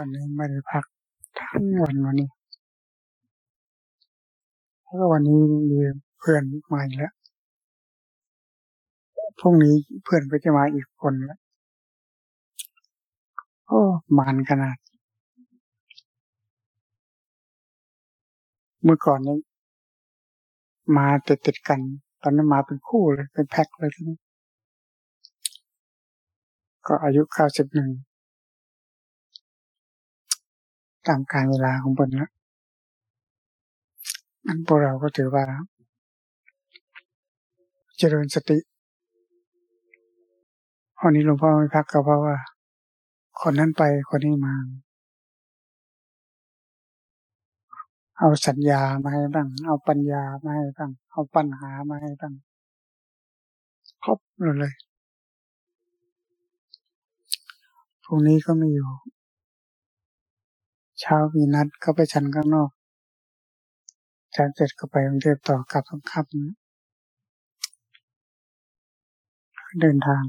วันนี้ไม่ได้พักทั้งวันวันนี้ แล้วก็วันนี้มีเพื่อนมาอีกแล้วพรุ่งนี้เพื่อนก็จะมาอีกคนแล้วโอ้มานขนาด เมื่อก่อนนี้มาติดติดกัน ตอนนั้นมาเป็นคู่เลย เป็นแพ็คเลยทีนี้ก็อายุเก้าสิบหนึ่ง ตามการเวลาของบนแล้วนั้นพวกเราก็ถือว่า เจริญสติวันนี้หลวงพ่อไม่พักก็เพราะว่า คนนั้นไปคนนี้มา เอาสัญญามาให้บ้าง เอาปัญญามาให้บ้าง เอาปัญหามาให้บ้าง ครบหมดเลยพรุ่งนี้ก็ไม่อยู่ เช้ามีนัดก็ไปฉันข้างนอกฉันเสร็จก็ไปกรุงเทพต่อกลับค่ำเดินทาง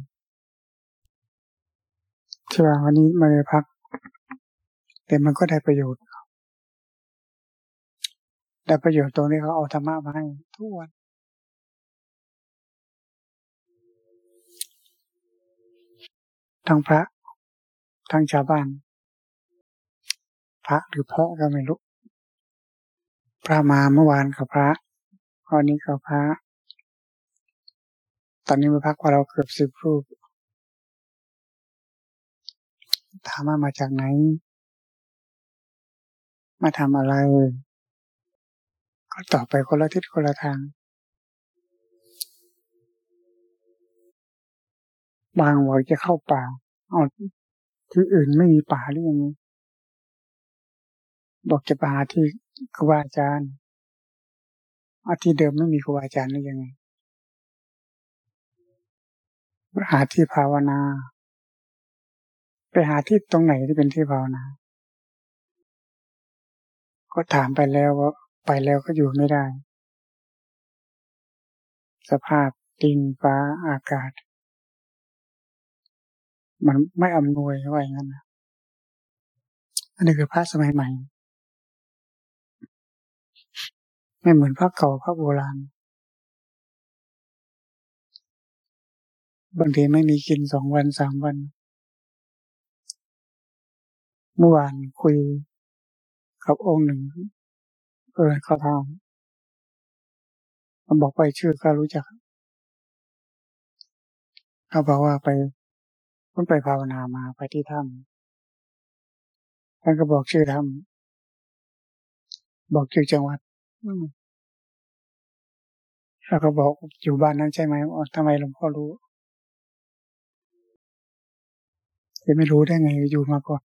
ที่ว่าวันนี้มาเลยพัก แต่มันก็ได้ประโยชน์ ได้ประโยชน์ตรงที่เขาเอาธรรมะมาให้ทุกวันทั้งพระ ทั้งชาวบ้าน พระหรือพระก็ไม่รู้พระมาเมื่อวานกับพระวันนี้กับพระ ตอนนี้มาพักว่าเราเกือบสิบรูปถามว่ามาจากไหน มาทำอะไร ก็ตอบไปคนละทิศคนละทาง บางบอกจะเข้าป่าอ๋อที่อื่นไม่มีป่าหรือยังไง บอกจะไปหาที่ครูบาอาจารย์อาที่เดิมไม่มีครูบาอาจารย์หรือยังไงหาที่ภาวนา ไปหาที่ตรงไหนที่เป็นที่ภาวนา ก็ถามไปแล้วว่าไปแล้วก็อยู่ไม่ได้ สภาพดินฟ้าอากาศ มันไม่อำนวยไว้งั้นนะอันนี้คือพระสมัยใหม่ ไม่เหมือนพระเก่าพระโบราณ บางทีไม่มีกินสองวันสามวัน เมื่อวานคุยกับองค์หนึ่งเออเขาทำมันบอกไปชื่อก็รู้จักเขาบอกว่าไปพิ่งไปภาวนามาไปที่ถ้ำท่านก็บอกชื่อถ้ำบอกชื่อจังหวัด แล้วก็บอกอยู่บ้านนั้นใช่ไหมทำไมหลวงพ่อรู้จะไม่รู้ได้ไงอยู่มาก่อน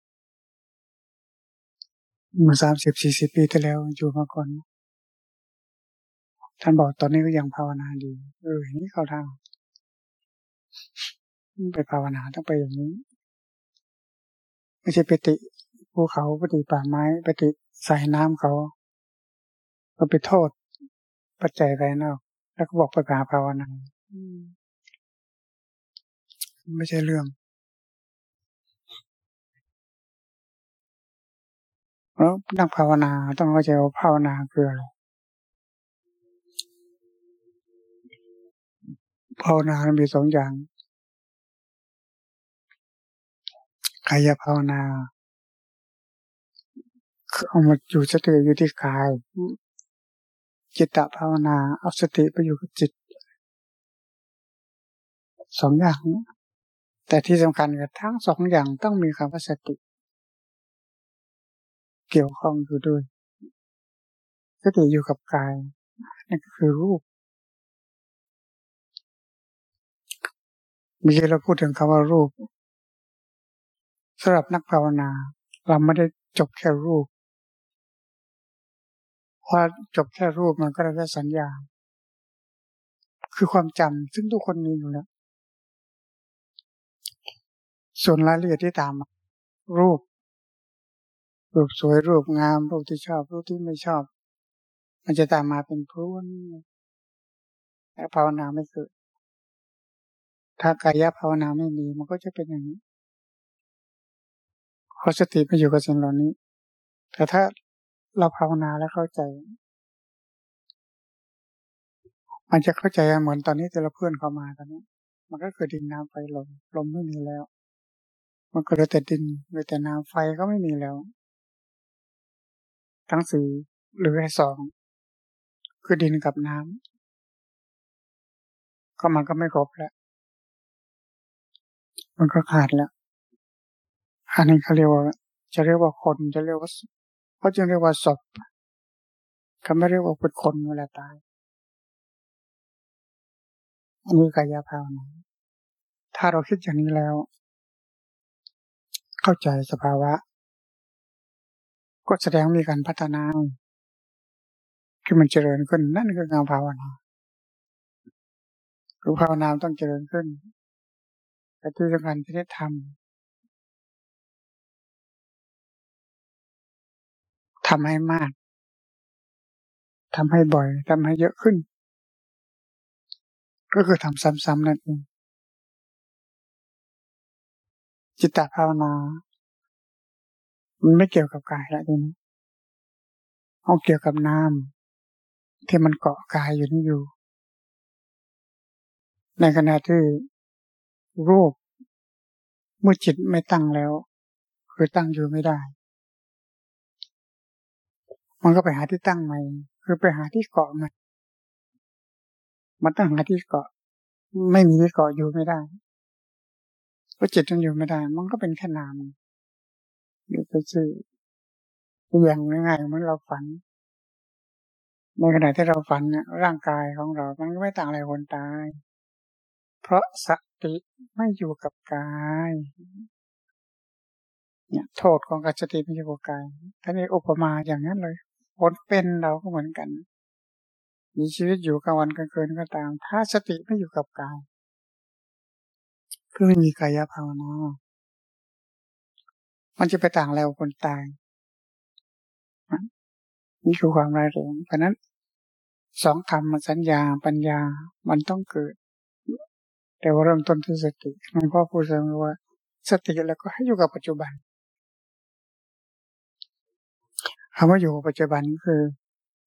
มาสามสิบสี่สิบปีที่แล้วอยู่มาก่อน ท่านบอกตอนนี้ก็ยังภาวนาดี เอออย่างนี้เขาทาง ไปภาวนาต้องไปอย่างนี้ ไม่ใช่ไปติภูเขาไปติป่าไม้ไปติใส่น้ำเขา ก็ไปโทษ ปัจจัยภายนอก แล้วก็บอกไปหาภาวนาไม่ใช่เรื่องแล้วนักภาวนาต้องเข้าใจว่าภาวนาคืออะไรภาวนา มีสองอย่างกายภาวนาคือเอามาอยู่สติอยู่ที่กาย จิตตภาวนาเอาสติไปอยู่กับจิตสองอย่าง แต่ที่สำคัญคือทั้งสองอย่างต้องมีคำว่าสติ เกี่ยวข้องอยู่ด้วยสติอยู่กับกายนั่นก็คือรูปเมื่อกี้เราพูดถึงคำว่ารูปสำหรับนักภาวนา เราไม่ได้จบแค่รูป พอจบแค่รูปมันก็ได้แค่สัญญา คือความจำซึ่งทุกคนมีอยู่แล้วส่วนรายละเอียดที่ตาม รูป รูปสวยรูปงาม รูปที่ชอบ รูปที่ไม่ชอบ มันจะตามมาเป็นพรุนแต่ภาวนาไม่เกิดถ้ากายภาวนาไม่มี มันก็จะเป็นอย่างนี้เพราะสติไม่อยู่กับสิ่งเหล่านี้ แต่ถ้า เราภาวนาแล้วเข้าใจ มันจะเข้าใจเหมือนตอนนี้แต่ละเพื่อนเข้ามาตอนนี้ มันก็คือดินน้ำไฟลมลมไม่มีแล้ว มันก็เหลือแต่ดินเหลือแต่น้ำไฟก็ไม่มีแล้ว ทั้งสี่หรือแค่สองคือดินกับน้ำก็มันก็ไม่ครบแล้ว มันก็ขาดแล้วอันนี้เขาเรียกว่าจะเรียกว่าคนจะเรียกว่า เขาจึงเรียกว่าศพเขาไม่เรียกว่าเป็นคนเวลาตายอันนี้กายภาวนาถ้าเราคิดอย่างนี้แล้ว เข้าใจสภาวะ ก็แสดงมีการพัฒนา คือมันเจริญขึ้นนั่นคืองานภาวนาคือภาวนาต้องเจริญขึ้นแต่ที่สำคัญที่ได้ทำ ทำให้มากทำให้บ่อยทำให้เยอะขึ้น ก็คือทำซ้ำๆนั่นเองจิตตภาวนา มันไม่เกี่ยวกับกายแล้วทีนี้เอาเกี่ยวกับน้ำที่มันเกาะกายอยู่นี่อยู่ ในขณะที่รูปเมื่อจิตไม่ตั้งแล้ว คือตั้งอยู่ไม่ได้ มันก็ไปหาที่ตั้งใหม่ คือไปหาที่เกาะใหม่มันต้องหาที่เกาะ ไม่มีที่เกาะอยู่ไม่ได้เพราะจิตมันอยู่ไม่ได้ มันก็เป็นแค่นามอยู่ไปชื่ออย่างง่ายๆเหมือนเราฝัน ในขณะที่เราฝันเนี่ยร่างกายของเรา มันก็ไม่ต่างอะไรคนตาย เพราะสติไม่อยู่กับกาย เนี่ย โทษของการสติไม่อยู่กับกายท่านนี้อุปมาอย่างนั้นเลย คนเป็นเราก็เหมือนกัน มีชีวิตอยู่กลางวันกลางคืนก็ตาม ถ้าสติไม่อยู่กับกายก็ไม่มีกายภาวนามันจะไปต่างแล้วคนตาย นี่คือความร้ายแรงเพราะนั้นสองคำมันสัญญาปัญญา มันต้องเกิด แต่ว่าเริ่มต้นที่สติหลวงพ่อพูดเสมอว่า สติแล้วก็ให้อยู่กับปัจจุบัน คำว่าอยู่ปัจจุบันคือ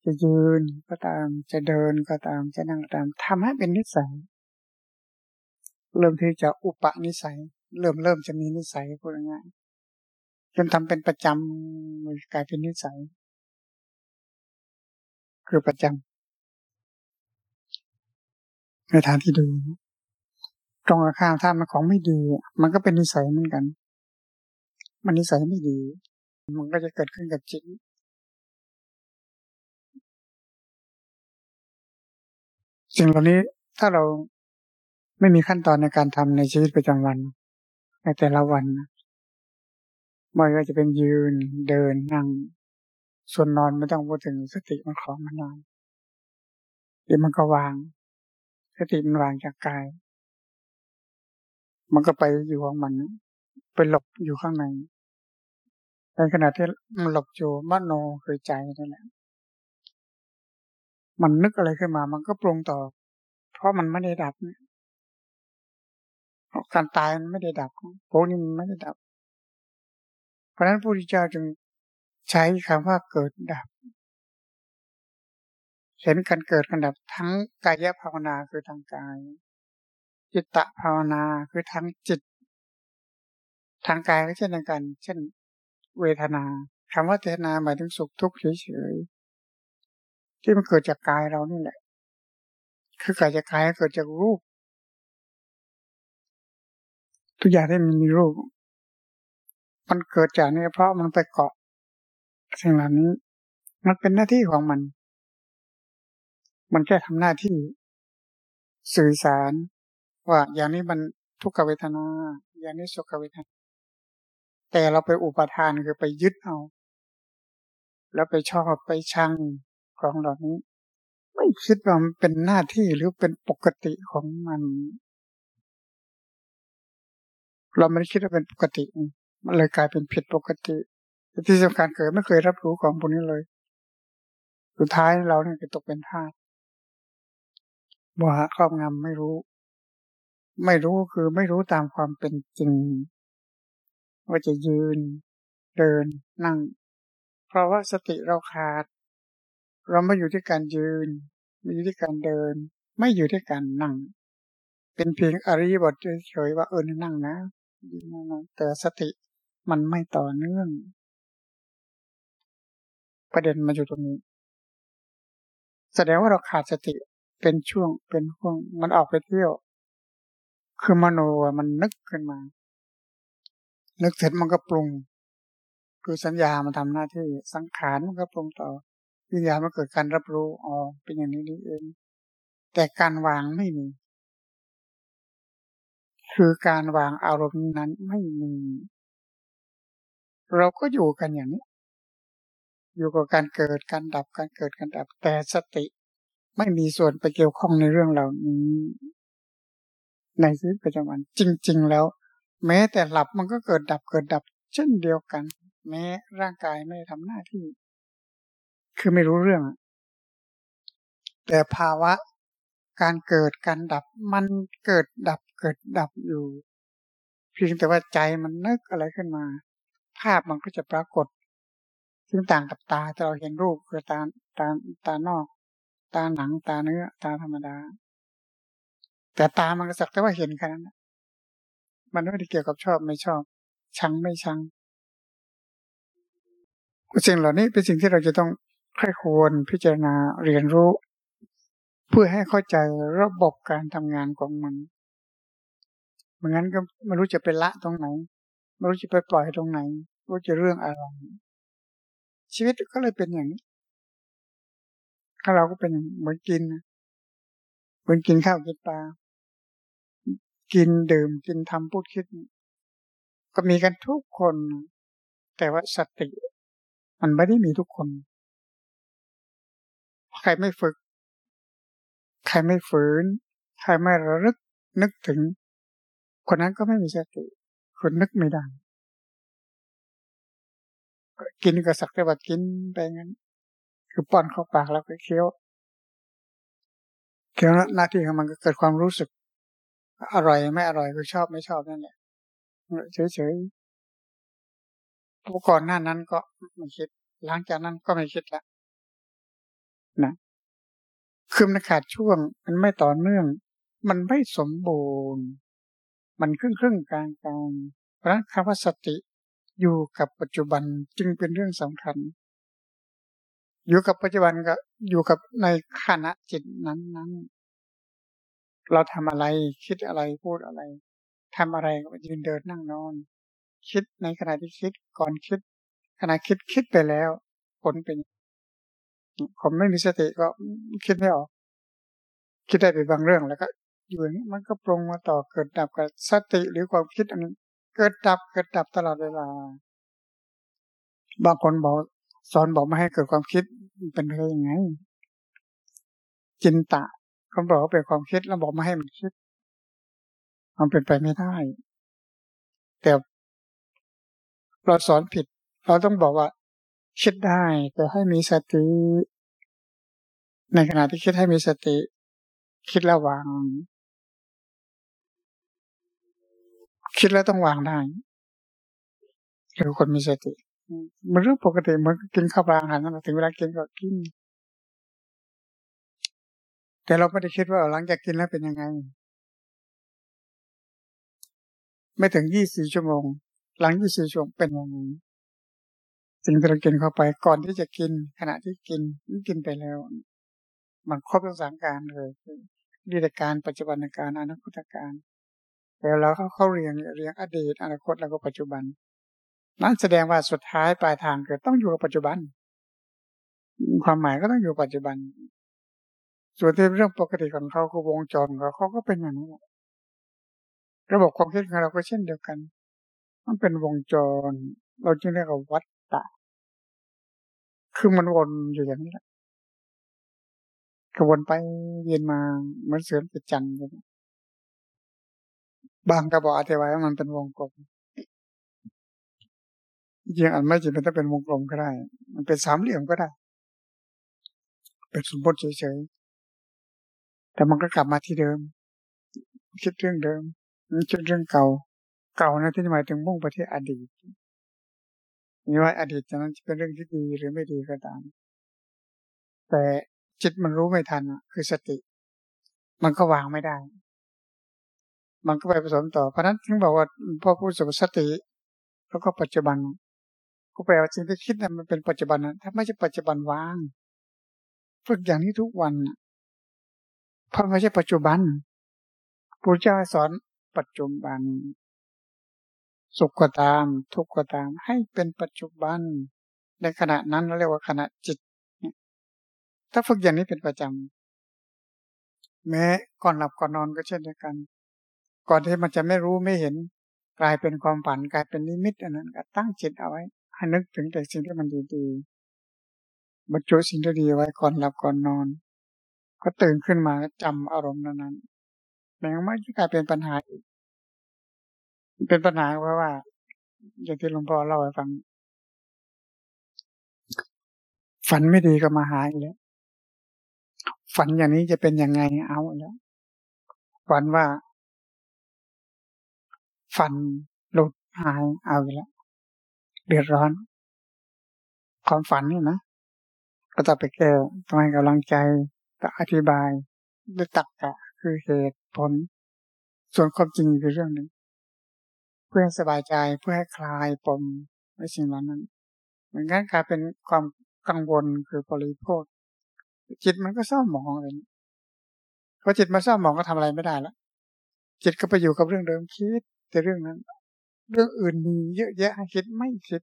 จะยืนก็ตามจะเดินก็ตามจะนั่งก็ตามทำให้เป็นนิสัย เริ่มที่จะอุปนิสัย เริ่มเริ่มจะมีนิสัยพูดง่ายจนทำเป็นประจำกลายเป็นนิสัย คือประจำในทางที่ดีตรงกับข้ามถ้ามันของไม่ดี มันก็เป็นนิสัยเหมือนกัน มันนิสัยไม่ดี มันก็จะเกิดขึ้นกับจิต สิ่งเหล่านี้ถ้าเราไม่มีขั้นตอนในการทำในชีวิตประจำวัน ในแต่ละวันไม่ว่าจะเป็นยืนเดินนั่ง ส่วนนอนไม่ต้องพูดถึงสติมันของมันนอนเดี๋ยวมันก็วาง สติมันวางจากกาย มันก็ไปอยู่ของมันไปหลบอยู่ข้างในในขณะที่มันหลบอยู่มโนคือใจนั่นแหละ มันนึกอะไรขึ้นมา มันก็ปรุงต่อ เพราะมันไม่ได้ดับเนี่ยการตายมันไม่ได้ดับพวกนี้มันไม่ได้ดับ เพราะฉะนั้นพระพุทธเจ้าจึงใช้คำว่าเกิดดับ เห็นการเกิดกันดับทั้งกายภาวนาคือทางกาย จิตตภาวนาคือทางจิต ทางกายก็เช่นกัน เช่น เวทนาคำว่าเวทนาหมายถึงสุขทุกข์เฉย ที่มันเกิดจากกายเรานี่แหละ คือเกิดจากกายเกิดจากรูป ทุกอย่างที่มันมีรูป มันเกิดจากนี่เพราะมันไปเกาะสิ่งเหล่านี้ มันเป็นหน้าที่ของมัน มันแค่ทำหน้าที่ สื่อสาร ว่าอย่างนี้มันทุกขเวทนา อย่างนี้สุขเวทนา แต่เราไปอุปทานคือไปยึดเอา แล้วไปชอบไปชัง ของเหล่านี้ ไม่คิดว่ามันเป็นหน้าที่หรือเป็นปกติของมัน เราไม่ได้คิดว่าเป็นปกติ มันเลยกลายเป็นผิดปกติที่สำคัญเกิดไม่เคยรับรู้ของพวกนี้เลย สุดท้ายเราเนี่ยจะตกเป็นทาสบัวครอบงำไม่รู้ ไม่รู้คือไม่รู้ตามความเป็นจริง ว่าจะยืน เดินนั่ง เพราะว่าสติเราขาด เราไม่อยู่ที่การยืน ไม่อยู่ที่การเดิน ไม่อยู่ที่การนั่ง เป็นเพียงอริยบทเฉยๆว่าเออนั่งนะแต่สติมันไม่ต่อเนื่อง ประเด็นมาอยู่ตรงนี้ แสดงว่าเราขาดสติเป็นช่วงเป็นห่วง มันออกไปเที่ยว คือมโนมันนึกขึ้นมา นึกเสร็จมันก็ปรุง คือสัญญามันทำหน้าที่สังขารมันก็ปรุงต่อ วิญญาณมันเกิดการรับรู้อ๋อเป็นอย่างนี้นี่เองแต่การวางไม่มี คือการวางอารมณ์นั้นไม่มี เราก็อยู่กันอย่างนี้ อยู่กับการเกิดการดับการเกิดการดับ แต่สติไม่มีส่วนไปเกี่ยวข้องในเรื่องเหล่านี้ ในชีวิตประจำวัน จริง ๆ แล้ว แม้แต่หลับมันก็เกิดดับเกิดดับ เช่นเดียวกัน แม้ร่างกายไม่ทำหน้าที่ คือไม่รู้เรื่อง แต่ภาวะการเกิดการดับมันเกิดดับเกิดดับอยู่ เพียงแต่ว่าใจมันนึกอะไรขึ้นมา ภาพมันก็จะปรากฏ ซึ่งต่างกับตาที่เราเห็นรูปคือตาตาตานอก ตาหนังตาเนื้อ ตาธรรมดา แต่ตามันก็สักแต่ว่าเห็นแค่นั้นมันไม่ได้เกี่ยวกับชอบไม่ชอบ ชังไม่ชังสิ่งเหล่านี้เป็นสิ่งที่เราจะต้อง ค่ควรพิจารณาเรียนรู้ เพื่อให้เข้าใจระบบการทำงานของมันเมือนนั้นก็ไม่รู้จะไปละตรงไหน ไม่รู้จะไปปล่อยตรงไหนรู้จะเรื่องอะไร ชีวิตก็เลยเป็นอย่างนี้ถ้าเราก็เป็นเหมือนกินเหมือนกินข้าวกินปลากินดื่มกินทำพูดคิด ก็มีกันทุกคน แต่ว่าสติ มันไม่ได้มีทุกคน ใครไม่ฝึก ใครไม่ฝืน ใครไม่ระลึกนึกถึง คนนั้นก็ไม่มีสติคนนึกไม่ได้กินก็สักแต่ว่ากินไปงั้น คือป้อนเข้าปากแล้วก็เคี้ยวเคี้ยวหน้าที่ของมันก็เกิดความรู้สึก อร่อยไม่อร่อยก็ชอบไม่ชอบนั่นแหละเฉยๆก่อนหน้านั้นก็ไม่คิด หลังจากนั้นก็ไม่คิดละ นะคือมันขาดช่วง มันไม่ต่อเนื่อง มันไม่สมบูรณ์ มันครึ่งครึ่งกลางกลางเพราะนั้นคำว่าสติอยู่กับปัจจุบันจึงเป็นเรื่องสำคัญ อยู่กับปัจจุบันก็อยู่กับในขณะจิตนั้นนั้นเราทำอะไรคิดอะไรพูดอะไรทำอะไรก็ยืนเดินนั่งนอน คิดในขณะที่คิดก่อนคิด ขณะคิดคิดไปแล้ว ผลเป็น ผมไม่มีสติก็คิดไม่ออก คิดได้ไปบางเรื่องแล้วก็ อยู่อย่างนี้มันก็ปรุงมาต่อเกิดดับกับสติหรือความคิดอันนี้เกิดดับเกิดดับตลอดเวลา บางคนบอกสอนบอกไม่ให้เกิดความคิดเป็นไปได้ยังไงจินตะเขาบอกว่าเป็นความคิดแล้วบอกไม่ให้มันคิด มันเป็นไปไม่ได้ แต่เราสอนผิด เราต้องบอกว่า คิดได้แต่ให้มีสติ ในขณะที่คิดให้มีสติ คิดแล้ววาง คิดแล้วต้องวางได้หรือคนมีสติมันเรื่องปกติเหมือนกินข้าวปลาอาหารนั่นถึงเวลากินก็กิน แต่เราไม่ได้คิดว่าหลังจากกินแล้วเป็นยังไง ไม่ถึงยี่สี่ชั่วโมง หลังยี่สี่ชั่วโมงเป็นยังไง สิ่งที่เรากินเข้าไปก่อนที่จะกิน ขณะที่กินกินไปแล้ว มันครบทั้งสามการเลยดีตการปัจจุบันการอนาคตการแล้วเราเขาเขาเรียงเรียงอดีตอนาคตแล้วก็ปัจจุบัน นั่นแสดงว่าสุดท้ายปลายทางคือต้องอยู่กับปัจจุบัน ความหมายก็ต้องอยู่ปัจจุบัน ส่วนที่เรื่องปกติของเขาคือวงจรของเขาเขาก็เป็นอย่างนี้ระบบความคิดของเราก็เช่นเดียวกัน มันเป็นวงจร เราจึงเรียกว่าวัฏฏะ คือมันวนอยู่อย่างนี้แหละกวนไปเวียนมาเหมือนเสือติดจันทร์บางกระบอกอธิบายว่ามันเป็นวงกลมจริงอันไม่จำเป็นต้องเป็นวงกลมก็ได้ มันเป็นสามเหลี่ยมก็ได้ เป็นสมบูรณ์เฉยๆ แต่มันก็กลับมาที่เดิม คิดเรื่องเดิม คิดเรื่องเก่า เก่านะที่หมายถึงมุ่งไปที่อดีต ไม่ว่าอดีตนั้นจะเป็นเรื่องที่ดีหรือไม่ดีก็ตาม แต่จิตมันรู้ไม่ทันคือสติ มันก็วางไม่ได้ มันก็ไปผสมต่อเพราะนั้นถึงบอกว่าพ่อพูดสุขสติ แล้วก็ปัจจุบันก็แปลว่าสิ่งที่คิดนั้นมันเป็นปัจจุบันนะถ้าไม่ใช่ปัจจุบันวางฝึกอย่างนี้ทุกวันเพราะไม่ใช่ปัจจุบันพระเจ้าสอนปัจจุบัน สุขก็ตาม ทุกข์ก็ตาม ให้เป็นปัจจุบัน ในขณะนั้นเราเรียกว่าขณะจิต ถ้าฝึกอย่างนี้เป็นประจำแม้ก่อนหลับก่อนนอนก็เช่นเดียวกัน ก่อนที่มันจะไม่รู้ไม่เห็น กลายเป็นความฝันกลายเป็นนิมิตอันนั้นก็ตั้งจิตเอาไว้ให้นึกถึงแต่สิ่งที่มันดีๆบรรจุสิ่งที่ดีไว้ก่อนหลับก่อนนอน ก็ตื่นขึ้นมาจำอารมณ์นั้นแม้ไม่กลายเป็นปัญหาอีก เป็นปัญหาเพราะว่า อย่างที่หลวงพ่อเล่าให้ฟัง ฝันไม่ดีก็มาหาอีกแล้ว ฝันอย่างนี้จะเป็นยังไงเอาแล้ว ฝันว่า ฝันหลุดหายเอาแล้ว เดือดร้อน ความฝันนี่นะ ก็ต้อไปแก้ต้องให้กำลังใจต้องอธิบายด้วยตักกะคือเหตุผล ส่วนความจริงคือเรื่องหนึ่ง เพื่อให้สบายใจเพื่อให้คลายปมในสิ่งเหล่านั้นเหมือนกันกลายเป็นความกังวลคือบริโภคจิตมันก็เศร้าหมองเลยพอจิตมาเศร้าหมองก็ทำอะไรไม่ได้แล้วจิตก็ไปอยู่กับเรื่องเดิมคิดแต่เรื่องนั้น เรื่องอื่นมีเยอะแยะคิดไม่คิด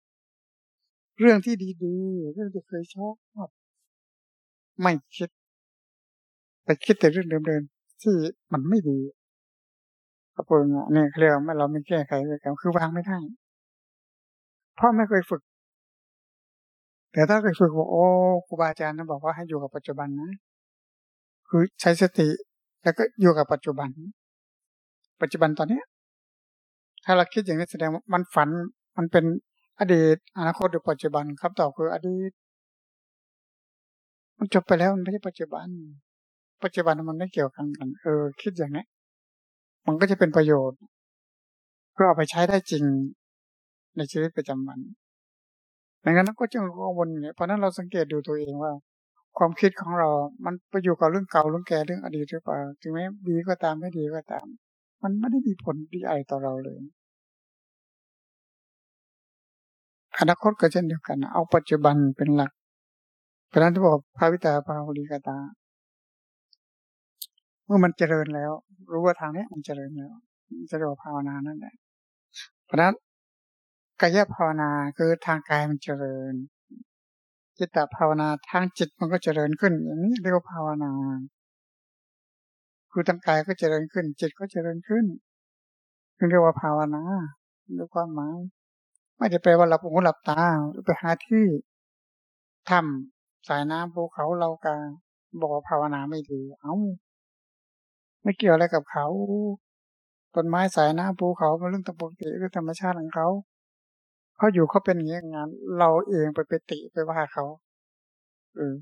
เรื่องที่ดีๆเรื่องที่เคยชอบไม่คิดไปคิดแต่เรื่องเดิมๆที่มันไม่ดี กระปุกเนี่ยเรียกว่าเราไม่แก้ไขเลยกันคือวางไม่ได้ เพราะไม่เคยฝึก แต่ถ้าเคยฝึกว่าโอ้ครูบาอาจารย์นะบอกว่าให้อยู่กับปัจจุบันนะ คือใช้สติแล้วก็อยู่กับปัจจุบัน ปัจจุบันตอนเนี้ย ถ้าเราคิดอย่างนี้แสดงว่ามันฝันมันเป็นอดีตอนาคตหรือปัจจุบันคำตอบคืออดีต มันจบไปแล้วมันไม่ใช่ปัจจุบัน ปัจจุบันมันไม่เกี่ยวกันกัน เออ คิดอย่างนี้ มันก็จะเป็นประโยชน์เพื่อเอาไปใช้ได้จริงในชีวิตประจำวันดังนั้นก็จึงกังวลอยู่เนี่ยเพราะนั้นเราสังเกตดูตัวเองว่า ความคิดของเรา มันไปอยู่กับเรื่องเก่าเรื่องแก่เรื่องอดีตหรือเปล่าถึงแม้ดีก็ตามไม่ดีก็ตาม มันไม่ได้มีผลดีอะไรต่อเราเลยอนาคตก็เช่นเดียวกัน เอาปัจจุบันเป็นหลักเพราะนั้นที่บอกพระวิตาภาวลีกตา เมื่อมันเจริญแล้ว รู้ว่าทางนี้มันเจริญแล้วจะเรียกว่าภาวนานั่นแหละเพราะนั้นกายภาวนาคือทางกายมันเจริญ จิตตภาวนาทางจิตมันก็เจริญขึ้น อย่างนี้เรียกว่าภาวนา คือทางกายก็เจริญขึ้น จิตก็เจริญขึ้นเรียกว่าภาวนาด้วยความหมายไม่ได้แปลว่าหลับหูหลับตาหรือไปหาที่ทำสายน้ำภูเขาเรากาบอกว่าภาวนาไม่ดี เอา ไม่เกี่ยวอะไรกับเขา ต้นไม้สายน้ำภูเขาเป็นเรื่องปกติเรื่องธรรมชาติของเขาเขาอยู่เขาเป็นอย่างนี้งาน เราเองไปไปติไปว่าเขาเออ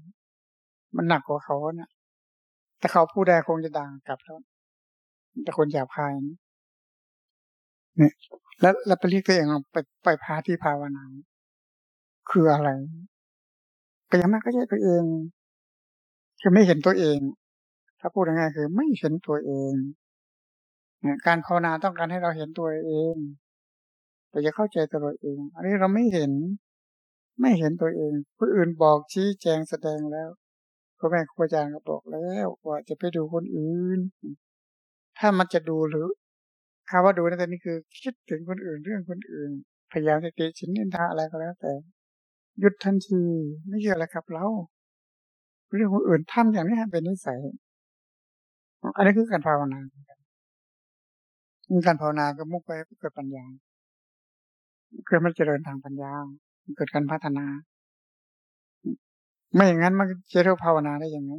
มันหนักกว่าเขาเนี่ยแต่เขาผู้ใดคงจะด่างกลับแล้วแต่คนหยาบคายเนี่ยแล้วเราไปเรียกตัวเองไปไปพาที่ภาวนาคืออะไรก็ยังไม่ก็ใช่ตัวเองคือไม่เห็นตัวเอง ถ้าพูดง่ายๆคือไม่เห็นตัวเองการภาวนาต้องการให้เราเห็นตัวเองเราจะเข้าใจตัวเอง อันนี้เราไม่เห็น ไม่เห็นตัวเองผู้อื่นบอกชี้แจงแสดงแล้วพ่อแม่ครูอาจารย์ก็บอกแล้วว่าจะไปดูคนอื่น ถ้ามันจะดูหรือคำว่าดูในั่นนี่คือ คิดถึงคนอื่นเรื่องคนอื่น พยายามจะติชินนินทาอะไรก็แล้ว แต่หยุดทันทีไม่เกี่ยวอะไรกับเรา เรื่องคนอื่นทำอย่างนี้เป็นนิสัย อันนี้คือการภาวนาการภาวนาก็มุ่งไปเกิดปัญญาคือมันเจริญทางปัญญา เกิดการพัฒนา ไม่อย่างนั้นมันจะเรียกภาวนาได้ยังไง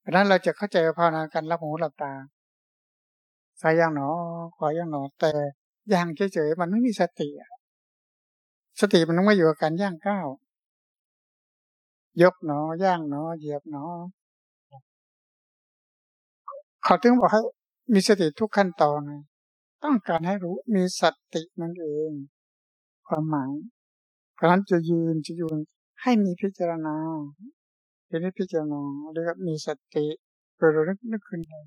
เพราะนั้นเราจะเข้าใจภาวนาการรับหูหลับตาสายย่างหนอ ขอย่างหนอ แต่ย่างเฉยๆมันไม่มีสติสติมันต้องมาอยู่กับการย่างก้าวยกหนอย่างหนอ เหยียบหนอ เขาถึงบอกให้มีสติทุกขั้นตอน ต้องการให้รู้มีสตินั่นเอง ความหมาย เพราะฉะนั้นจะยืนจะยืนให้มีพิจารณาทีนี้พิจารณาเรียกว่ามีสติเกิดนึกนึกขึ้นเลย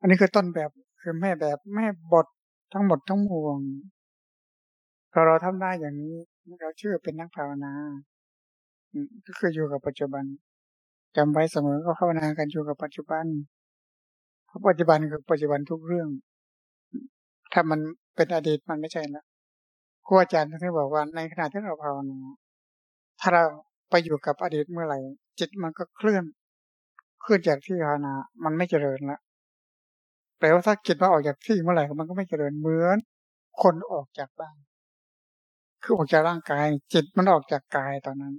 อันนี้คือต้นแบบคือแม่แบบแม่บททั้งหมดทั้งมวงพอเราทำได้อย่างนี้ เราเชื่อเป็นนักภาวนา ก็คืออยู่กับปัจจุบัน จำไว้เสมอก็ภาวนากันอยู่กับปัจจุบัน เพราะปัจจุบันคือปัจจุบันทุกเรื่อง ถ้ามันเป็นอดีตมันไม่ใช่ละครูอาจารย์ท่านบอกว่าในขณะที่เราภาวนาถ้าเราไปอยู่กับอดีตเมื่อไหร่ จิตมันก็เคลื่อน เคลื่อนจากที่ภาวนา มันไม่เจริญละแปลว่าถ้าจิตมันออกจากที่เมื่อไหร่มันก็ไม่เจริญเหมือน คนออกจากบ้าน คือออกจากร่างกาย จิตมันออกจากกายตอนนั้น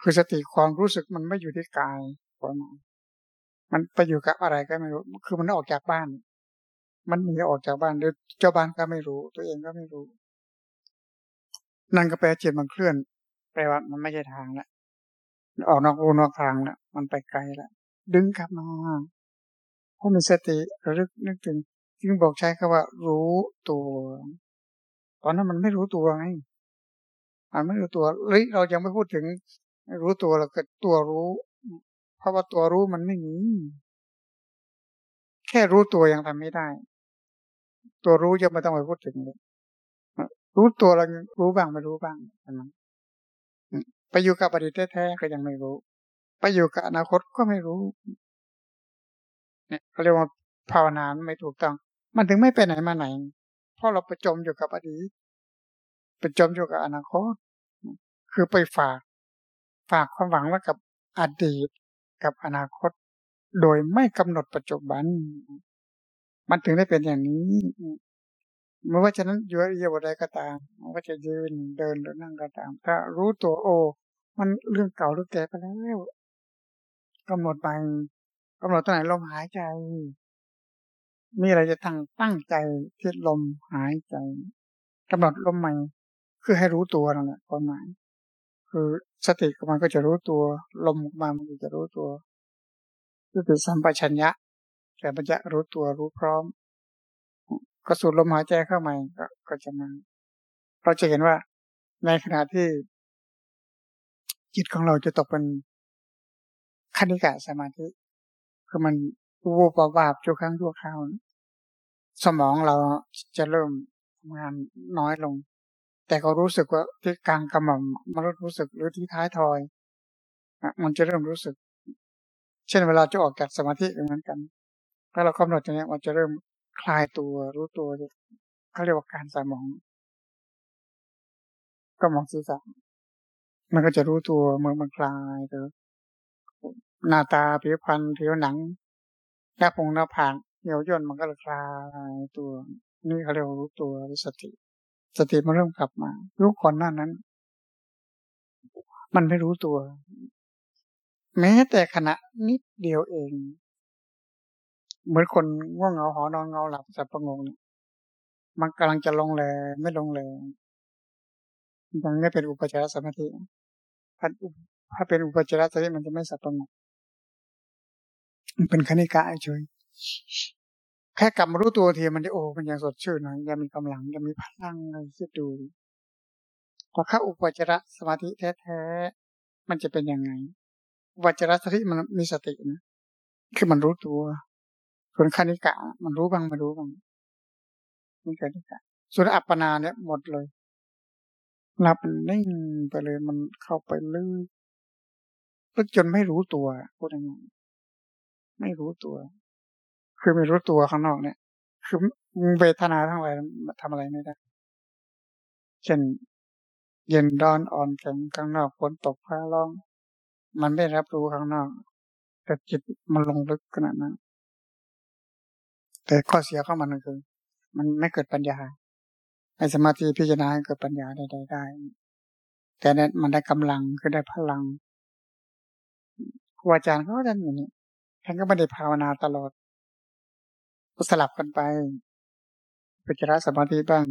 คือสติความรู้สึกมันไม่อยู่ที่กายประมมันไปอยู่กับอะไรก็ไม่รู้ คือมันออกจากบ้าน มันหนีออกจากบ้านโดยเจ้าบ้านก็ไม่รู้ ตัวเองก็ไม่รู้ นั่นก็แปลจิตมันเคลื่อนแปลว่ามันไม่ใช่ทางละออกนอกรูนอกทางละมันไปไกลละดึงกลับมาผู้มีสติระลึกนึกถึงจึงบอกใช้คำว่า รู้ตัว ตอนนั้นมันไม่รู้ตัวไงมันไม่รู้ตัวเฮ้ยเรายังไม่พูดถึง รู้ตัวเราเกิดตัวรู้ เพราะว่าตัวรู้มันไม่มี แค่รู้ตัวยังทำไม่ได้ ตัวรู้จะไม่ต้องไปพูดถึงเลยรู้ตัวเรารู้บ้างไม่รู้บ้างนะไปอยู่กับอดีตแท้ๆก็ยังไม่รู้ ไปอยู่กับอนาคตก็ไม่รู้ เนี่ยเขาเรียกว่าภาวนาไม่ถูกต้อง มันถึงไม่ไปไหนมาไหน เพราะเราประจมอยู่กับอดีตประจมอยู่กับอนาคต คือไปฝากากความหวังไว้กับอดีตกับอนาคต โดยไม่กำหนดปัจจุบัน มันถึงได้เป็นอย่างนี้ไม่ว่าฉะนั้นอยู่อริยบทใดก็ตามไมันก็จะยืนเดินหรือนั่งก็ตาม ถ้ารู้ตัวโอ มันเรื่องเก่าเรื่องแก่ไปแล้วกำหนดไปกำหนดตัวไหนลมหายใจ มีอะไรจะตั้งตั้งใจที่ลมหายใจกำหนดลมใหม่ คือให้รู้ตัวนั่นแหละความหมาย คือสติมันก็จะรู้ตัว ลมมามันก็จะรู้ตัวคือสัมปชัญญะแต่มันจะรู้ตัวรู้พร้อม ก็สูดลมหายใจเข้าใหม่ก็ก็จะมาเราจะเห็นว่าในขณะที่ จิตของเราจะตกเป็นคณิกะสมาธิคือมันวูบวาบชั่วครั้งชั่วคราวสมองเราจะเริ่มทำงานน้อยลง แต่ก็รู้สึกว่าที่กลางกำมังมันรู้สึกหรือที่ท้ายทอยมันจะเริ่มรู้สึก เช่นเวลาจะออกจากสมาธิเหมือนกัน ถ้าเรากำหนดอย่างนี้มันจะเริ่มคลายตัวรู้ตัวเขาเรียกว่าการสมองก็มองศีรษะมันก็จะรู้ตัวเมื่อมันคลายตัวหน้าตาผิวพรรณผิวหนังหน้าพงหน้าผากเหี่ยวย่นมันก็คลายตัว นี่เขาเรียกว่ารู้ตัวรู้สติ สติมันเริ่มกลับมา รู้ก่อนหน้านั้น มันไม่รู้ตัว แม้แต่ขณะนิดเดียวเอง เหมือนคนง่วงเหงาหอนอนเงาหลับสับประงงเนี่ยมันกำลังจะลงแลไม่ลงแลยังไม่เป็นอุปจารสมาธิถ้าถ้าเป็นอุปจารสมาธิมันจะไม่สับประงงเป็นคณิกะเฉย แค่กลับมารู้ตัวทีมันจะโอ้มันยังสดชื่นหน่อยยังมีกำลังยังมีพลังอะไรคิดดูพอเข้าอุปจารสมาธิแท้ๆมันจะเป็นยังไงอุปจารสมาธิมันมีสตินะคือมันรู้ตัว ส่วนคณิกะ มันรู้บ้างไม่รู้บ้างนี่คณิกะ ส่วนอัปปนาเนี่ยหมดเลยหลับนิ่งไปเลยมันเข้าไปลึกลึกจนไม่รู้ตัวพูดง่ายไม่รู้ตัว คือไม่รู้ตัวข้างนอกเนี่ย คือเวทนาทั้งหลายทำอะไรไม่ได้เช่นเย็นร้อนอ่อนแข็งข้างนอกฝนตกฟ้าร้อง มันไม่รับรู้ข้างนอก แต่จิตมันลงลึกขนาดนั้น แต่ข้อเสียของมันคือ มันไม่เกิดปัญญาในสมาธิพิจารณาเกิดปัญญาใดๆได้ แต่นั้นมันได้กำลังคือได้พลังครูอาจารย์เขาก็ท่านอย่างนี้ท่านก็ไม่ได้ภาวนาตลอด ก็สลับกันไปพิจจารสมาธิบ้าง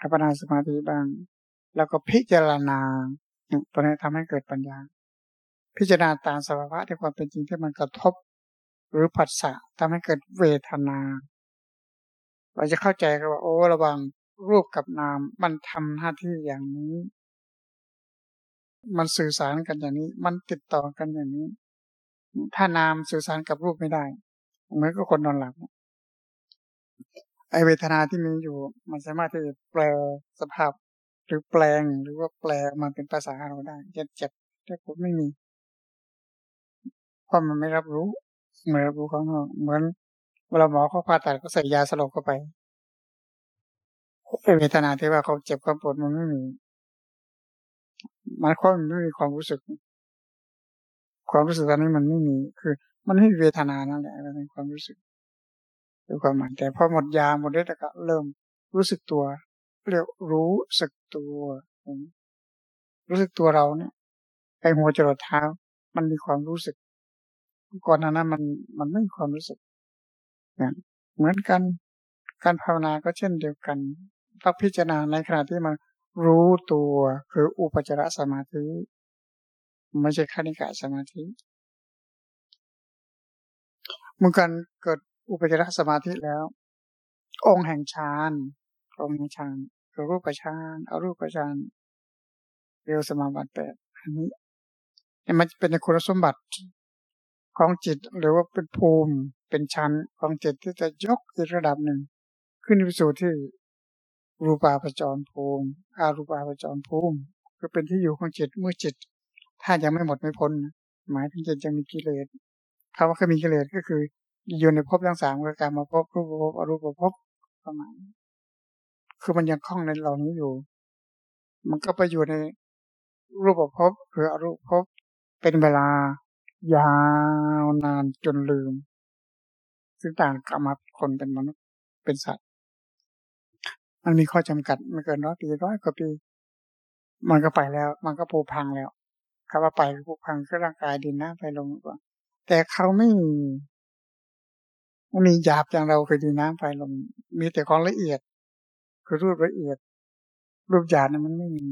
อัปปนาสมาธิบ้าง แล้วก็พิจารณาตัวนี้ทำให้เกิดปัญญา พิจารณาตามสภาวะที่ความเป็นจริงที่มันกระทบ หรือผัสสะทำให้เกิดเวทนา เราจะเข้าใจกันว่าโอ้ระวังรูปกับนามมันทำหน้าที่อย่างนี้ มันสื่อสารกันอย่างนี้ มันติดต่อกันอย่างนี้ ถ้านามสื่อสารกับรูปไม่ได้เหมือนกับคนนอนหลับ ไอเวทนาที่มีอยู่ มันสามารถที่จะแปลสภาพ หรือแปลงหรือว่าแปลมาเป็นภาษาเราได้เจ็บเจ็บแต่ผมไม่มีเพราะมันไม่รับรู้ไม่รับรู้ของเราเหมือนเวลาหมอเขาผ่าตัดก็ใส่ยาสลบเข้าไปไอเวทนาที่ว่าเขาเจ็บความปวดมันไม่มีมันความไม่มีความรู้สึก ความรู้สึกตอนนี้มันไม่มีคือ มันไม่มีเวทนานั่นแหละเป็นความรู้สึก คือความหมายแต่พอหมดยาหมดฤทธิ์ก็เริ่มรู้สึกตัว เรียกรู้สึกตัว รู้สึกตัวเราเนี่ยไอหัวจรดเท้า มันมีความรู้สึก ก่อนหน้านั้นมันมันไม่มีความรู้สึกเหมือนกัน การภาวนาก็เช่นเดียวกันต้องพิจารณาในขณะที่มันรู้ตัวคืออุปจารสมาธิไม่ใช่คณิกะสมาธิเมื่อการเกิด อุปจารสมาธิแล้ว องค์แห่งฌานองค์แห่งฌานคือรูปฌานอารูปฌานเรียวสมาบัติแปดอันนี้มันเป็นคุณสมบัติของจิตหรือว่าเป็นภูมิเป็นชั้นของจิตที่จะยกอีกระดับหนึ่ง ขึ้นไปสู่ที่รูปาปจรภูมิอารูปาปจรภูมิก็เป็นที่อยู่ของจิตเมื่อจิต ถ้ายังไม่หมดไม่พ้นหมายถึงจิตยังมีกิเลสคำว่าเคยมีกิเลสก็คือ อยู่ในภพทั้งสามคือการมาพบรูปภพอรูปภพประมาณคือมันยังคล้องในเหล่านี้อยู่ มันก็ไปอยู่ในรูปภพหรืออรูปภพเป็นเวลายาวนานจนลืม ซึ่งต่างกับมาคนเป็นมนุษย์เป็นสัตว์ มันมีข้อจำกัดไม่เกินร้อยปีร้อยกว่าปี มันก็ไปแล้ว มันก็ผูพังแล้วคำว่าไปผูพังก็ร่างกายดินน้ำไฟลมก่อนแต่เขาไม่ มีมีหยาบอย่างเราเคือดินน้ำไฟลมมีแต่ของละเอียด คือรูปละเอียด รูปหยาบเนี่ยมันไม่มี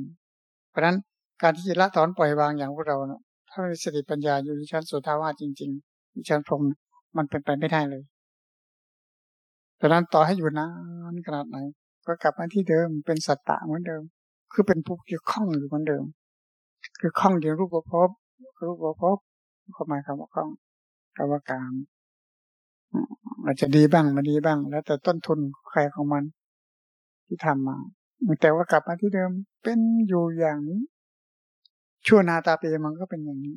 เพราะฉะนั้นการที่จะละถอนปล่อยวางอย่างพวกเราเนาะถ้ามีสติปัญญาอยู่ในชั้นสุทาวาจริงๆในชั้นพรมมันเป็นไปไม่ได้เลยดังนั้นต่อให้อยู่นานขนาดไหน ก็กลับมาที่เดิมเป็นสัตตะเหมือนเดิม คือเป็นผู้เกี่ยวข้องอยู่เหมือนเดิม คือข้องอยู่รูปภพรูปภพก็หมายคำว่าข้องกรรมการ อาจจะดีบ้างไม่ดีบ้าง แล้วแต่ต้นทุนใครของมัน ที่ทำมาแต่ว่ากลับมาที่เดิมเป็นอยู่อย่างนี้ชั่วนาตาเปมันก็เป็นอย่างนี้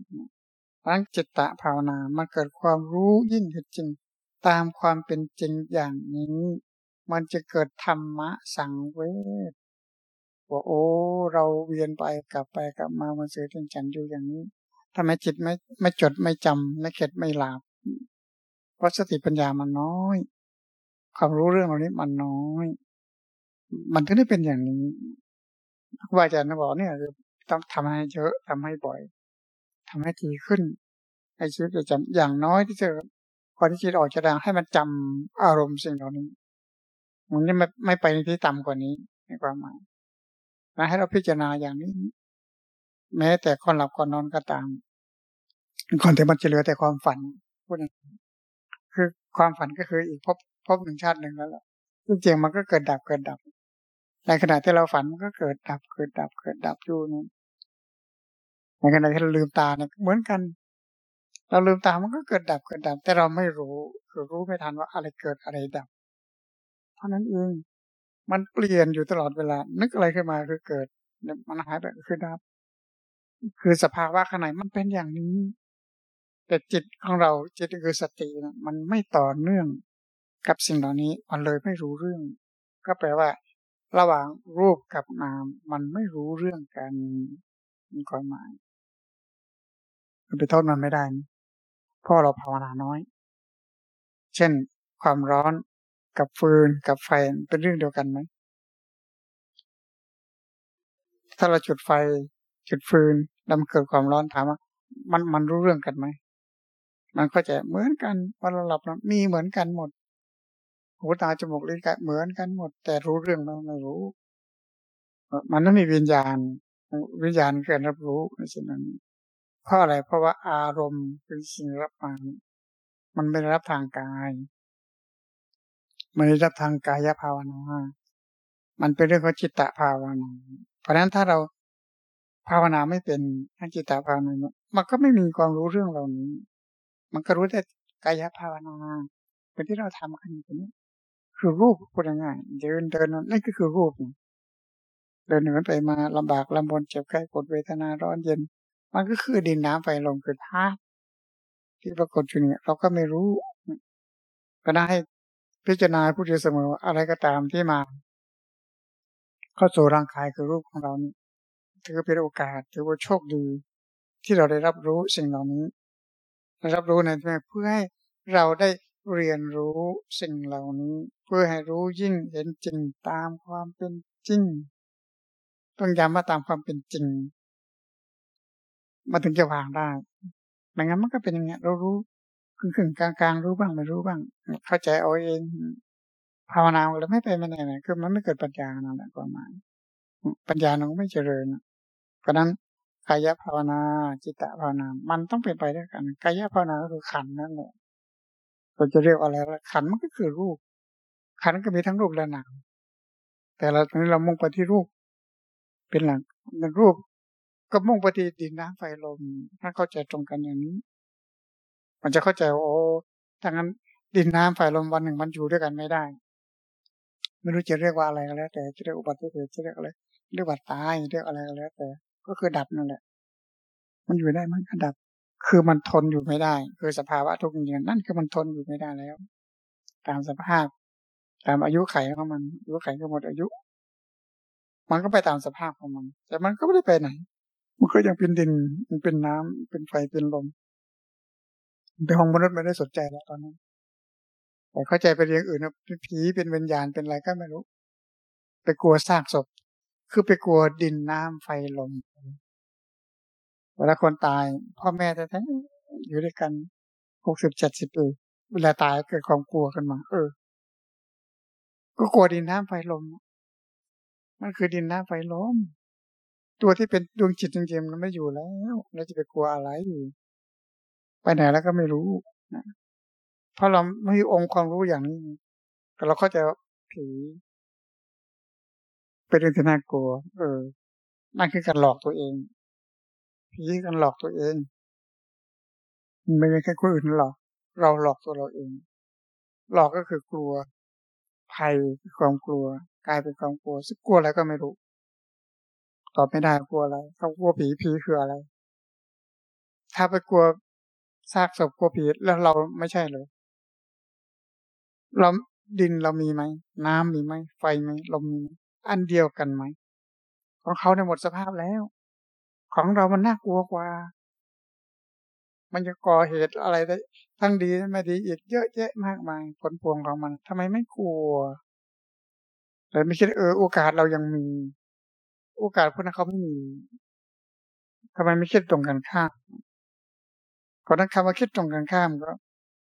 รังจิตตะภาวนามันเกิดความรู้ยิ่งเห็นจริง ตามความเป็นจริงอย่างนี้ มันจะเกิดธรรมะสังเวชว่าโอ้ เราเวียนไปกลับไปกลับมามันเสือเต็งจันอยู่อย่างนี้ทำไมจิตไม่ไม่จดไม่จำไม่เข็ดไม่หลาบ เพราะสติปัญญามันน้อย ความรู้เรื่องเหล่านี้มันน้อย มันถึงได้เป็นอย่างนี้ครูอาจารย์บอกเนี่ยต้องทำให้เยอะทำให้บ่อยทำให้ดีขึ้นให้ชีวิตจะจำอย่างน้อยที่จะพอที่จิตออกจะดังให้มันจำอารมณ์สิ่งเหล่านี้ มันจะไม่ไม่ไปในที่ต่ำกว่านี้ในความหมายนะให้เราพิจารณาอย่างนี้ แม้แต่คนหลับก่อนนอนก็ตามก่อนที่มันจะเหลือแต่ความฝันพูด ความฝันก็คืออีกพบพบหนึ่งชาติหนึ่งแล้วแหละจริงๆมันก็เกิดดับเกิดดับ ในขณะที่เราฝันมันก็เกิดดับเกิดดับเกิดดับอยู่นั่นในขณะที่เราลืมตาเนี่ยเหมือนกัน เราลืมตามันก็เกิดดับเกิดดับ แต่เราไม่รู้คือรู้ไม่ทันว่าอะไรเกิดอะไรดับเพราะนั้นเองมันเปลี่ยนอยู่ตลอดเวลา นึกอะไรขึ้นมาคือเกิดมันหายไปคือดับ คือสภาวะข้างในมันเป็นอย่างนี้ แต่จิตของเราจิตคือสตินะมันไม่ต่อเนื่องกับสิ่งเหล่านี้มันเลยไม่รู้เรื่อง ก็แปลว่า ระหว่างรูปกับนาม มันไม่รู้เรื่องกันมีความหมายไปโทษมันไม่ได้เพราะเราภาวนาน้อย เช่น ความร้อนกับฟืนกับไฟเป็นเรื่องเดียวกันไหมถ้าเราจุดไฟจุดฟืนแล้วมันเกิดความร้อนถามว่า มันมันรู้เรื่องกันไหม มันก็จะเหมือนกันวันเราหลับมีเหมือนกันหมดหูตาจมูกลิ้นกายเหมือนกันหมด แต่รู้เรื่องเราไม่รู้ มันต้องมีวิญญาณ วิญญาณเกิดรับรู้ในสิ่งนั้นเพราะอะไรเพราะว่าอารมณ์เป็นสิ่งรับมามันไม่ได้รับทางกายมันได้รับทางกายภาวนา มันเป็นเรื่องของจิตตภาวนา เพราะฉะนั้นถ้าเราภาวนาไม่เป็นทั้งจิตตภาวนามันก็ไม่มีความรู้เรื่องเหล่านี้ มันก็รู้แต่กายภาวนาเป็นที่เราทำกันอยู่นี้ คือรูปพูดง่ายเดินเดินนั่นก็คือรูป เดินเหมือนไปมาลำบากลำบนเจ็บไข้ปวดเวทนาร้อนเย็น มันก็คือดินน้ำไฟลมคือธาตุที่ปรากฏอยู่เนี่ยเราก็ไม่รู้ ก็ได้พิจารณาผู้เดียวเสมออะไรก็ตามที่มา เข้าสู่ร่างกายคือรูปของเรานี่ถือเป็นโอกาสถือว่าโชคดีที่เราได้รับรู้สิ่งเหล่านี้ รับรู้ในเพื่อให้เราได้เรียนรู้สิ่งเหล่านี้ เพื่อให้รู้ยิ่งเห็นจริงตามความเป็นจริงต้องย้ำว่าตามความเป็นจริงมาถึงจะวางได้ไม่งั้นมันก็เป็นอย่างเงี้ย เรารู้ครึ่งๆกลางๆรู้บ้างไม่รู้บ้าง เข้าใจเอาเองภาวนาแล้วไม่ไปไม่ไหนคือมันไม่เกิดปัญญานั่นแหละความหมายปัญญาเราไม่เจริญเพราะนั้น กายภาวนา จิตตภาวนา มันต้องเป็นไปด้วยกัน กายภาวนาก็คือขันนั่นแหละเราจะเรียกอะไรละขันมันก็คือรูป ขันก็มีทั้งรูปและนาม แต่เราตอนนี้เรามุ่งไปที่รูป เป็นหลักเป็นรูป ก็มุ่งไปที่ดินน้ำไฟลมถ้าเข้าใจตรงกันอย่างนี้ มันจะเข้าใจโอ้ถ้างั้นดินน้ำไฟลมวันหนึ่งมันอยู่ด้วยกันไม่ได้ ไม่รู้จะเรียกว่าอะไรก็แล้ว แต่จะเรียกอุบัติเหตุจะเรียกอะไรเรียกว่าตายเรียกอะไรก็แล้ว แต่ ก็คือดับนั่นแหละ มันอยู่ได้มันก็ดับ คือมันทนอยู่ไม่ได้ คือสภาวะทุกอย่างนั่นคือมันทนอยู่ไม่ได้แล้ว ตามสภาพ ตามอายุไขของมันอายุไขก็หมดอายุ มันก็ไปตามสภาพของมัน แต่มันก็ไม่ได้ไปไหน มันก็ยังเป็นดิน มันเป็นน้ำเป็นไฟ เป็นลมแต่ของมนุษย์ไม่ได้สนใจแล้วตอนนั้นแต่เข้าใจไปเรื่องอื่นนะเป็นผีเป็นวิญญาณเป็นอะไรก็ไม่รู้ ไปกลัวซากศพ คือไปกลัวดินน้ำไฟลม วลาคนตาย พ่อแม่แท้ๆอยู่ด้วยกันหกสิบเจ็ดสิบปีเวลาตายเกิดความกลัวกันมา เออ ก็กลัวดินน้ำไฟลมมันคือดินน้ำไฟลมตัวที่เป็นดวงจิตจริงๆมันไม่อยู่แล้วเราจะไปกลัวอะไรอยู่ไปไหนแล้วก็ไม่รู้นะเพราะเราไม่มีองค์ความรู้อย่างนี้แต่เราเข้าใจผีเป็นเรื่องที่น่ากลัว เออนั่นคือการหลอกตัวเอง ผีการหลอกตัวเอง ไม่ใช่แค่คนอื่นหลอก เราหลอกตัวเราเอง หลอกก็คือกลัว ภัยคือความกลัว กลายเป็นความกลัวซึ่งกลัวอะไรก็ไม่รู้ตอบไม่ได้กลัวอะไรเขากลัวผีผีคืออะไร ถ้าไปกลัวซากศพกลัวผีแล้วเราไม่ใช่เลยเราดินเรามีไหมน้ำมีไหมไฟไหมลมมีไหมอันเดียวกันไหมของเขาในหมดสภาพแล้ว ของเรามันน่ากลัวกว่า มันจะก่อเหตุอะไรได้ทั้งดีไม่ดีอีกเยอะแยะมากมายผลพวงของมันทำไมไม่กลัวแต่ไม่คิดเออโอกาสเรายังมี โอกาสพวกนั้นเขาไม่มีทำไมไม่คิดตรงกันข้ามเพราะนั้นคำว่าคิดตรงกันข้ามก็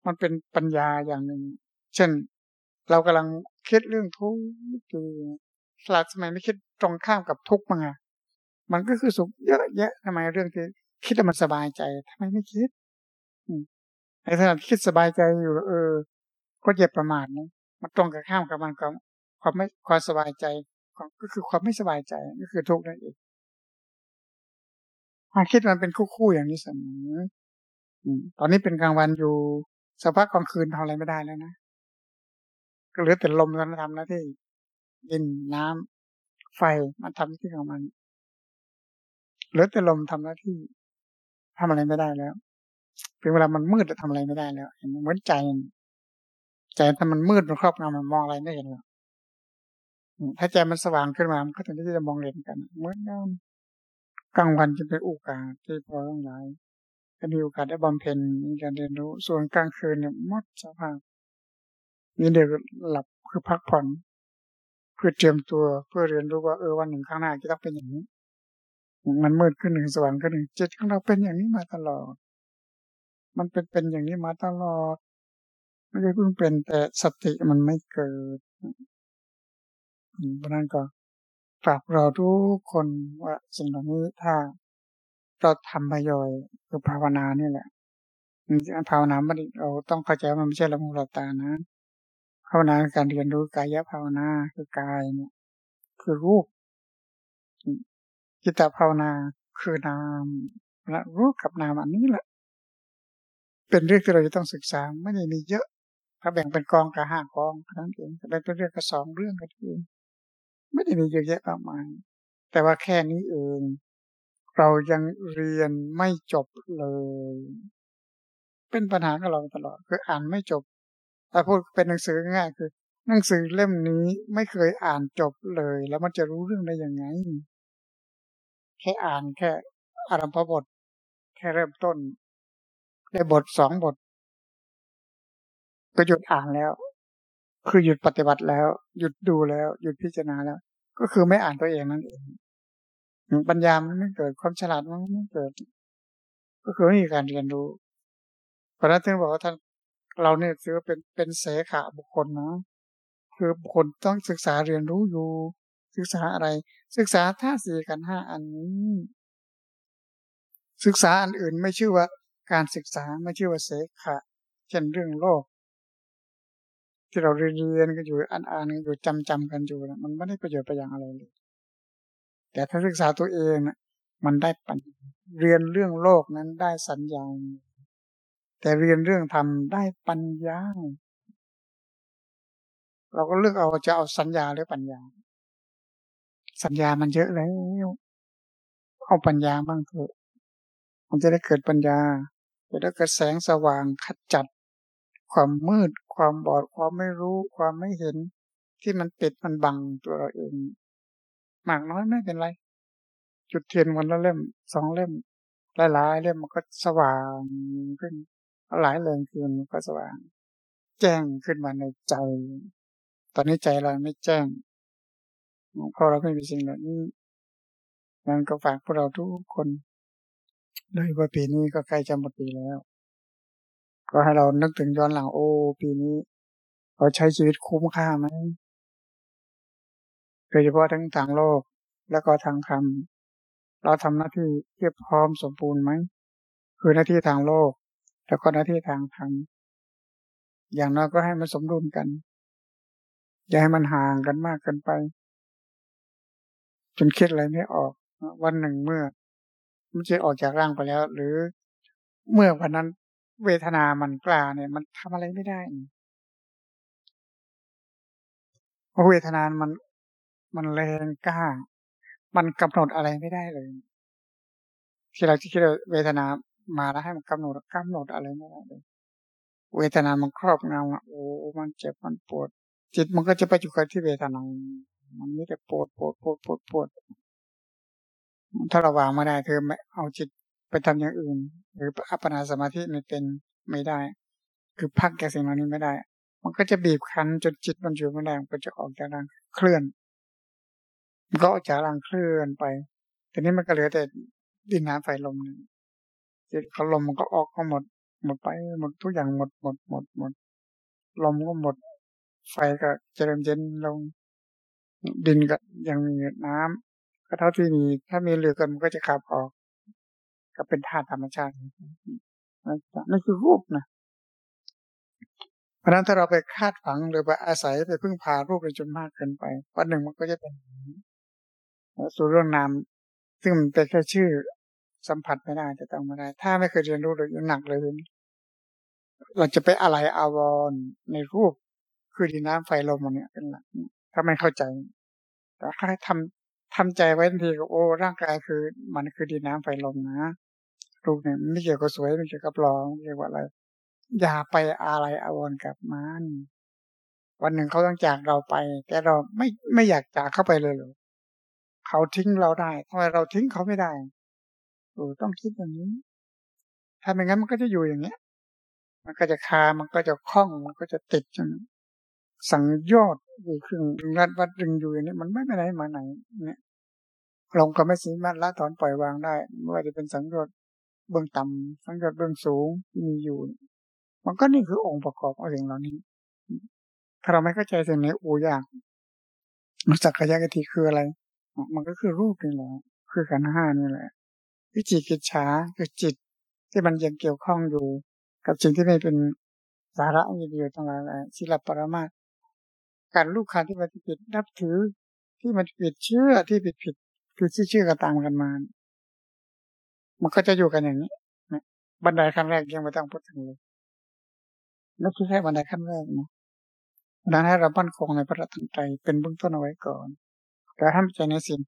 มันเป็นปัญญาอย่างหนึ่ง เช่น เรากำลังคิดเรื่องทุกข์อยู่สลัดสมัยไม่คิดตรงข้ามกับทุกข์มั้งอะ มันก็คือสุขเยอะแยะทำไมเรื่องที่คิดแล้วมันสบายใจทำไมไม่คิดในขณะคิดสบายใจอยู่ เออ ก็เจ็บประมาทนะมันตรงกับข้ามกับมันก็ความไม่ความสบายใจก็คือความไม่สบายใจก็คือทุกข์นั่นเองความคิดมันเป็นคู่ๆอย่างนี้เสมอตอนนี้เป็นกลางวันอยู่สภาพกลางคืนทำอะไรไม่ได้แล้วนะก็เหลือแต่ลมกันทำหน้าที่ดินน้ำไฟมันทำหน้าที่ของมัน เหลือแต่ลมทำหน้าที่ทำอะไรไม่ได้แล้วเป็นเวลามันมืดจะทำอะไรไม่ได้แล้วเหมือนใจใจถ้ามันมืดมันครอบงำมันมองอะไรไม่เห็นหรอกถ้าใจมันสว่างขึ้นมามันก็ถึงที่จะมองเห็นกันเหมือนกันกลางวันจะเป็นโอกาสที่พอต้องหลายมีโอกาสได้บำเพ็ญมีการเรียนรู้ ส่วนกลางคืนเนี่ยมดสภาพนี่เดี๋ยวหลับคือพักผ่อน เพื่อเตรียมตัวเพื่อเรียนรู้ว่าเออวันหนึ่งข้างหน้าจะต้องเป็นอย่างนี้ มันมืดขึ้นหนึ่งสว่างขึ้นหนึ่งจิตของเราเป็นอย่างนี้มาตลอด มันเป็นเป็นอย่างนี้มาตลอด ไม่ได้เพิ่งเป็นแต่สติมันไม่เกิดเพราะนั้นก็ฝากเราทุกคนว่าสิ่งเหล่านี้ถ้าเราทำประโยชน์คือภาวนานี่แหละภาวนาไม่ได้เราต้องเข้าใจมันไม่ใช่ละมุหลับตานะภาวนาการเรียนรู้กายภาวนาคือกายเนี่ย คือรูป จิตตภาวนาคือนามและรูปกับนามอันนี้แหละ เป็นเรื่องที่เราจะต้องศึกษาไม่ได้มีเยอะถ้าแบ่งเป็นกองกับห้ากองนั้นเองแบ่เป็นเรื่องกับสองเรื่องกันเองไม่ได้มีเยอะแยะมากมายแต่ว่าแค่นี้เอง เรายังเรียนไม่จบเลย เป็นปัญหากับเราตลอดคืออ่านไม่จบถ้าพูดเป็นหนังสือง่ายคือ หนังสือเล่มนี้ไม่เคยอ่านจบเลย แล้วมันจะรู้เรื่องได้ยังไง แค่อ่านแค่อารัมพบท แค่เริ่มต้น ได้บทสองบท ก็หยุดอ่านแล้ว คือหยุดปฏิบัติแล้ว หยุดดูแล้ว หยุดพิจารณาแล้ว ก็คือไม่อ่านตัวเองนั่นเองปัญญามันไม่เกิดความฉลาดมันไม่เกิด ก็คือไม่มีการเรียนรู้เพราะนั้นถึงบอกว่าท่านเราเนี่ยถือว่าเป็นเป็นเสขาบุคคลนะคือบุคคลต้องศึกษาเรียนรู้อยู่ ศึกษาอะไร ศึกษาท่าสี่กันห้าอันนี้ ศึกษาอันอื่นไม่ชื่อว่าการศึกษาไม่ชื่อว่าเสขะเช่นเรื่องโลก ที่เราเรียนเรียนกันอยู่อ่านอ่านกันอยู่จำจำกันอยู่มันไม่ได้ประโยชน์ไปอย่างอะไรเลย แต่ถ้าศึกษาตัวเองมันได้ปัญเรียนเรื่องโลกนั้นได้สัญญาแต่เรียนเรื่องธรรมได้ปัญญา เราก็เลือกเอาจะเอาสัญญาหรือปัญญา สัญญามันเยอะแล้วเอาปัญญาบ้างเถอะ มันจะได้เกิดปัญญา จะได้เกิดแสงสว่างขจัด ความมืด ความบอด ความไม่รู้ ความไม่เห็น ที่มันปิดมันบังตัวเราเอง มากน้อยไม่เป็นไร จุดเทียนวันละเล่ม สองเล่ม หลายๆเล่มมันก็สว่างขึ้น หลายเรื่องคืนก็สว่าง แจ้งขึ้นมาในใจ ตอนนี้ใจเราไม่แจ้ง พราะเราไม่มีสิ่งเหล่านี้นั้นก็ฝากพวกเราทุกคนโดยว่าปีนี้ก็ใกล้จะหมดปีแล้ว ก็ให้เรานึกถึงย้อนหลังโอ้ปีนี้เราใช้ชีวิตคุ้มค่าไหมโดยเฉพาะทั้งทางโลกแล้วก็ทางธรรมเราทำหน้าที่เทียบพร้อมสมบูรณ์ไหมคือหน้าที่ทางโลก แล้วก็หน้าที่ทางธรรมอย่างน้อยก็ให้มันสมดุลกัน อย่าให้มันห่างกันมากเกินไป จนคิดอะไรไม่ออก วันหนึ่งเมื่อ มันจะออกจากร่างไปแล้ว หรือเมื่อวันนั้นเวทนามันกล้าเนี่ย มันทำอะไรไม่ได้เพราะเวทนามันมันแรงกล้า มันกำหนดอะไรไม่ได้เลย ที่เราที่คิดเวทนามาแล้วให้มันกำหนดกำหนดอะไรไม่ได้เลย เวทนามันครอบงำโอ้มันเจ็บมันปวด จิตมันก็จะไปอยู่กับที่เวทนา มันม่แต่ปวดปวดปวดปวดปวดถ้าเราวางไม่ได้เธอไม่เอาจิตไปทำอย่างอื่น หรืออัปปนาสมาธิไม่เป็นไม่ได้ คือพักแกสิ่งเหล่านี้ไม่ได้ มันก็จะบีบคั้นจนจิตมันอยู่ไม่ได้มันก็จะออกจากร่างเคลื่อนมันก็ออกจากรังเคลื่อนไปทีนี้มันก็เหลือแต่ดินน้ำไฟลมนึงจิตเขาลมมันก็ออกก็หมด หมดไปหมดทุกอย่างหมดหมดหมดหมดลมก็หมด ไฟก็เจริญเย็นลง ดินก็ยังมีน้ำก็เท่าที่มีถ้ามีเหลือกันมันก็จะขับออก ก็เป็นธาตุธรรมชาตินั่นคือรูปนะเพราะนั้นถ้าเราไปคาดฝังหรือไปอาศัยไปพึ่งพารูปเป็นจนมากเกินไปวันหนึ่งมันก็จะเป็นสู่เรื่องนามซึ่งมันเป็นแค่ชื่อสัมผัสไม่ได้จะต้องไม่ได้ ถ้าไม่เคยเรียนรู้เลยหนักเลยเราจะไปอะไรอาวรในรูปคือดินน้ำไฟลมมันเนี่ยเป็นหลักถ้าไม่เข้าใจแต่ถ้าทำทำใจไว้ทันทีก็โอ้ร่างกายคือ มันคือดินน้ำไฟลมนะรูปเนี่ยไม่เกี่ยวกับสวยไม่เกี่ยวกับหล่อไม่เกี่ยวกับอะไร อย่าไปอะไรอาวรกับมันวันหนึ่งเขาต้องจากเราไป แต่เราไม่ไม่อยากจากเข้าไปเลยหรอเขาทิ้งเราได้ทำไมเราทิ้งเขาไม่ได้เออต้องคิดอย่างนี้ ถ้าไม่งั้นมันก็จะอยู่อย่างเงี้ย มันก็จะคา มันก็จะคล้อง มันก็จะติดจนสังยอด อยู่ครึ่งรัดวัดดึงอยู่อย่างนี้มันไม่ไปไหนมาไหนเนี่ยลงก็ไม่สามารถละถอนปล่อยวางได้ไม่ว่าจะเป็นสังยอดเบื้องต่ำสังยอดเบื้องสูงที่มีอยู่ มันก็นี่คือองค์ประกอบของสิ่งเหล่านี้ ถ้าเราไม่เข้าใจสิ่งนี้อูยากสักกายกติคืออะไร มันก็คือรูปนี่แหละคือขันห้านี่แหละ วิจิกิจฉาคือจิต ที่มันยังเกี่ยวข้องอยู่ กับสิ่งที่ไม่เป็นสาระมีประโยชน์ทั้งหลายศิลปรมา การลูกค้าที่ปฏิบัตินับถือที่มันผิดเชื่อที่ผิดผิดผิดที่เชื่อก็ตามกันมา มันก็จะอยู่กันอย่างนี้บันไดขั้นแรกยังไม่ต้องพูดถึงเลยนั่นคือแค่บันไดขั้นแรกนะดังนั้นเราบั้นคงในพระรัตนตรัยเป็นเบื้องต้นเอาไว้ก่อนแต่ห้ามใจในสิ่ง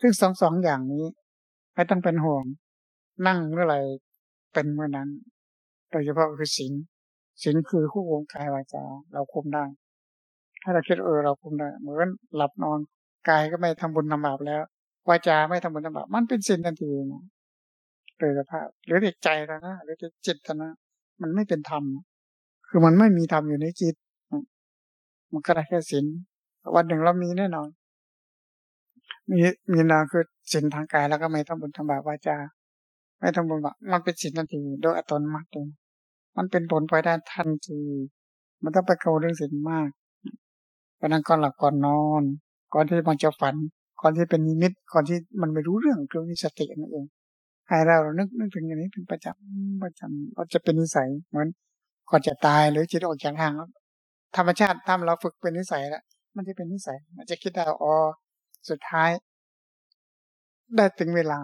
ซึ่งสองสองอย่างนี้ไม่ต้องเป็นห่วง นั่งเมื่อไหร่เป็นเมื่อนั้น โดยเฉพาะคือสิ่งสิ่งคือคู่วงกายวาจา เราคุมได้ ถ้าเราคิดเออเราคุมได้เหมือนหลับนอนกายก็ไม่ทำบุญทำบาปแล้ววาจาไม่ทำบุญทำบาปมันเป็นสิ่งทันทีนะโดยสภาพ หรือใจนะหรือจิตนะมันไม่เป็นธรรมคือมันไม่มีธรรมอยู่ในจิต มันก็ได้แค่ศีลวันหนึ่งเรามีแน่นอน มีมีนาคือศีลทางกายแล้วก็ไม่ทำบุญทำบาปวาจาไม่ทำบุญบาปมันเป็นศีลทันทีโดยอัตโนมัติเลยมันเป็นผลไปได้ทันที มันต้องไปเกาเรื่องศีลมาก เพราะนั้นก่อนหลับก่อนนอน ก่อนที่มันจะฝัน ก่อนที่เป็นนิมิต ก่อนที่มันไม่รู้เรื่องคือมีสตินั่นเองให้เราเรานึกนึกถึงอย่างนี้เป็นประจำประจำเราจะเป็นนิสัยเหมือนก่อนจะตายหรือจิตออกจากทางธรรมชาติทำเราฝึกเป็นนิสัยแล้วมันจะเป็นนิสัย มันจะคิดได้อ๋อสุดท้าย ได้ถึงเวลา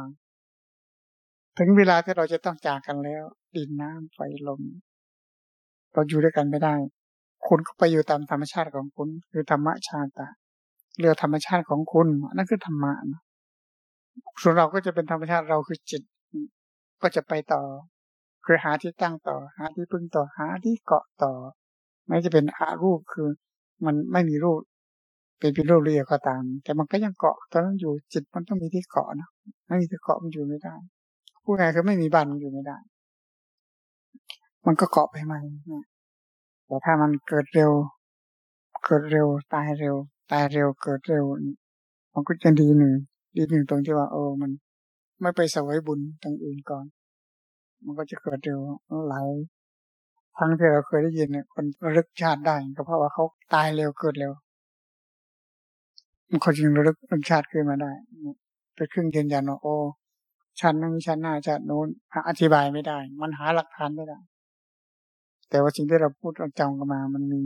ถึงเวลาที่เราจะต้องจากกันแล้ว ดินน้ำไฟลมเราอยู่ด้วยกันไม่ได้ คุณก็ไปอยู่ตามธรรมชาติของคุณ คือธรรมชาติเรือธรรมชาติของคุณนั่นคือธรรมะนะส่วนเราก็จะเป็นธรรมชาติเราคือจิต ก็จะไปต่อ คือหาที่ตั้งต่อ หาที่พึ่งต่อหาที่เกาะต่อ ไม่จะเป็นอารูปคือ มันไม่มีรูป เป็นเป็นรูปเรียก็ตาม แต่มันก็ยังเกาะตอนนั้นอยู่จิตมันต้องมีที่เกาะนะไม่มีที่เกาะมันอยู่ไม่ได้พูดง่ายคือไม่มีบ้านมันอยู่ไม่ได้ มันก็เกาะไปไหมนะ แต่ถ้ามันเกิดเร็ว เกิดเร็ว ตายเร็ว ตายเร็ว เกิดเร็ว มันก็จะดีหนึ่ง ดีหนึ่งตรงที่ว่าเออมัน ไม่ไปสวยบุญทางอื่นก่อน มันก็จะเกิดเร็วหลายทั้งที่เราเคยได้ยินเนี่ยคนระลึกชาติได้ก็เพราะว่าเขาตายเร็วเกิดเร็วมันเขาจึงระลึกรึกชาติขึ้นมาได้เป็นเครื่องยืนยันว่าโอ้ชาตินั้นชาติหน้าชาติโน้นอธิบายไม่ได้ มันหาหลักฐานไม่ได้ แต่ว่าสิ่งที่เราพูดเราจำกันมา มันมี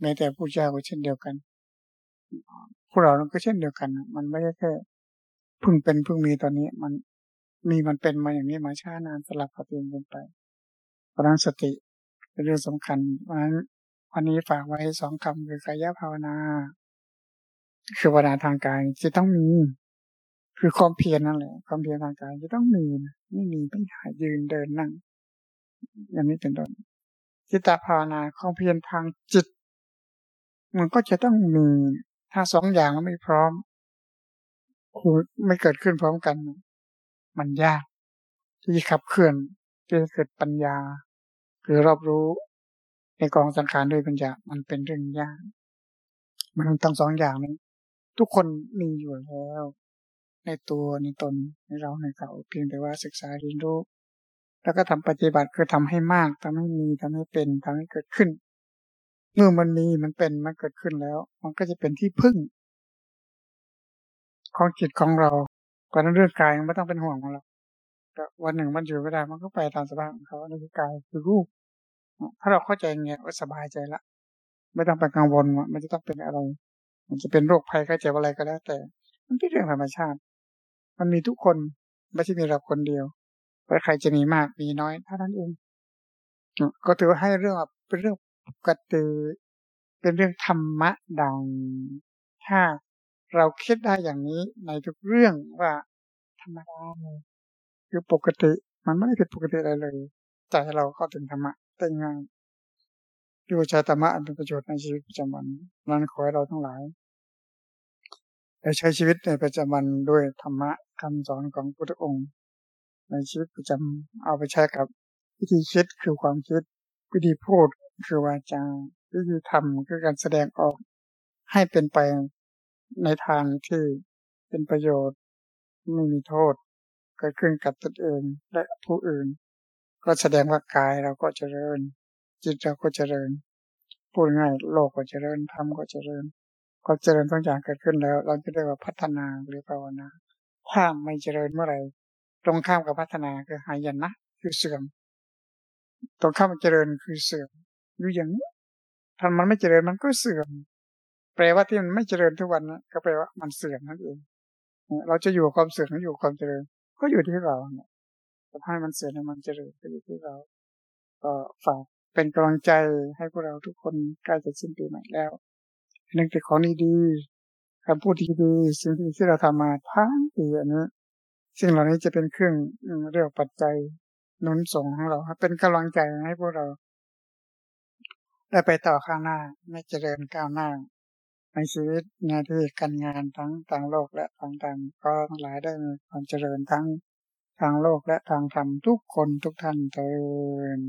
แม้แต่ผู้เจ้าก็เช่นเดียวกันพวกเราก็เช่นเดียวกัน มันไม่ใช่แค่เพิ่งเป็นเพิ่งมีตอนนี้ มันมีมันเป็นมาอย่างนี้มาช้านานสลับกับเปลี่ยนกันไปเพราะนั้นสติเป็นเรื่องสำคัญเพราะนั้นวันนี้ฝากไว้สองคำคือกายภาวนา คือภาวนาทางกายจะต้องมี คือความเพียรนั่นแหละ ความเพียรทางกายจะต้องมีไม่มีไม่ได้ยืนเดินนั่งอย่างนี้เป็นต้น จิตตภาวนาความเพียรทางจิต มันก็จะต้องมีถ้าสองอย่างไม่พร้อมคือไม่เกิดขึ้นพร้อมกัน มันยาก ที่ขับเคลื่อนที่จะเกิดปัญญา คือรอบรู้ในกองสังขารด้วยปัญญา มันเป็นเรื่องยาก มันต้องสองอย่างนี้ ทุกคนมีอยู่แล้ว ในตัวในตนในเราในเขาเพียงแต่ว่าศึกษาเรียนรู้ แล้วก็ทำปฏิบัติคือทำให้มากทำให้มีทำให้เป็นทำให้เกิดขึ้น เมื่อมันมีมันเป็นมันเกิดขึ้นแล้ว มันก็จะเป็นที่พึ่ง ของจิตของเราเพราะนั้นเรื่องกายไม่ต้องเป็นห่วงของเราแต่วันหนึ่งมันอยู่ไม่ได้มันก็ไปตามสภาพของเขานี่คือกายคือรูป ถ้าเราเข้าใจเงี้ยก็สบายใจละ ไม่ต้องไปกังวลว่ามันจะต้องเป็นอะไร มันจะเป็นโรคภัยไข้เจ็บอะไรก็แล้ว แต่ มันเป็นเรื่องธรรมชาติ มันมีทุกคนไม่ใช่มีเราคนเดียว ใครจะมีมากมีน้อยเท่านั้นเอง ก็ถือให้เรื่องเป็นเรื่องปกติเป็นเรื่องธรรมะดัง ถ้าเราคิดได้อย่างนี้ในทุกเรื่องว่าธรรมดาเลยคือปกติมันไม่ได้ผิดปกติอะไรเลยใจเราเข้าถึงธรรมะได้ง่ายดูใช้ธรรมะเป็นประโยชน์ในชีวิตประจำวันนั้นขอให้เราทั้งหลายได้ใช้ชีวิตในประจำวันด้วยธรรมะคำสอนของพุทธองค์ ในชีวิตประจำเอาไปใช้กับวิธีคิดคือความคิด วิธีพูดคือวาจาวิธีทำคือการแสดงออกให้เป็นไปในทางที่เป็นประโยชน์ไม่มีโทษเกิดขึ้นกับตนเองและผู้อื่น ก็แสดงว่ากายเราก็เจริญ จิตเราก็เจริญพูดง่ายโลกก็เจริญธรรมก็เจริญก็เจริญทั้งอย่างเกิดขึ้นแล้ว เราจะเรียกว่าพัฒนาหรือภาวนาถ้าไม่เจริญเมื่อไหร่ ตรงข้ามกับพัฒนาคือหายันนะคือเสื่อม ตรงข้ามเจริญคือเสื่อมอยู่อย่างนี้ถ้ามันไม่เจริญมันก็เสื่อม แปลว่าที่มันไม่เจริญทุกวันนะก็แปลว่ามันเสื่อมนั่นเองเราจะอยู่ความเสื่อมหรืออยู่ความเจริญ ก็อยู่ที่เราเนี่ยจะให้มันเสื่อมให้มันเจริญก็อยู่ที่เราก็ฝากเป็นกำลังใจให้พวกเราทุกคนใกล้จะสิ้นปีใหม่แล้วนึกถึงของดีๆคำพูดดีๆสิ่งที่เราทำมาทั้งปีอันนี้ สิ่งเหล่านี้จะเป็นเครื่องเรียกปัจจัยหนุนส่งของเราเป็นกำลังใจให้พวกเรา ได้ไปต่อข้างหน้าไม่เจริญก้าวหน้า ในชีวิตงานที่การงานทั้งทางโลกและทางธรรมก็ทั้งหลายได้มีความเจริญทั้งทางโลกและทางธรรมทุกคนทุกท่านเตือน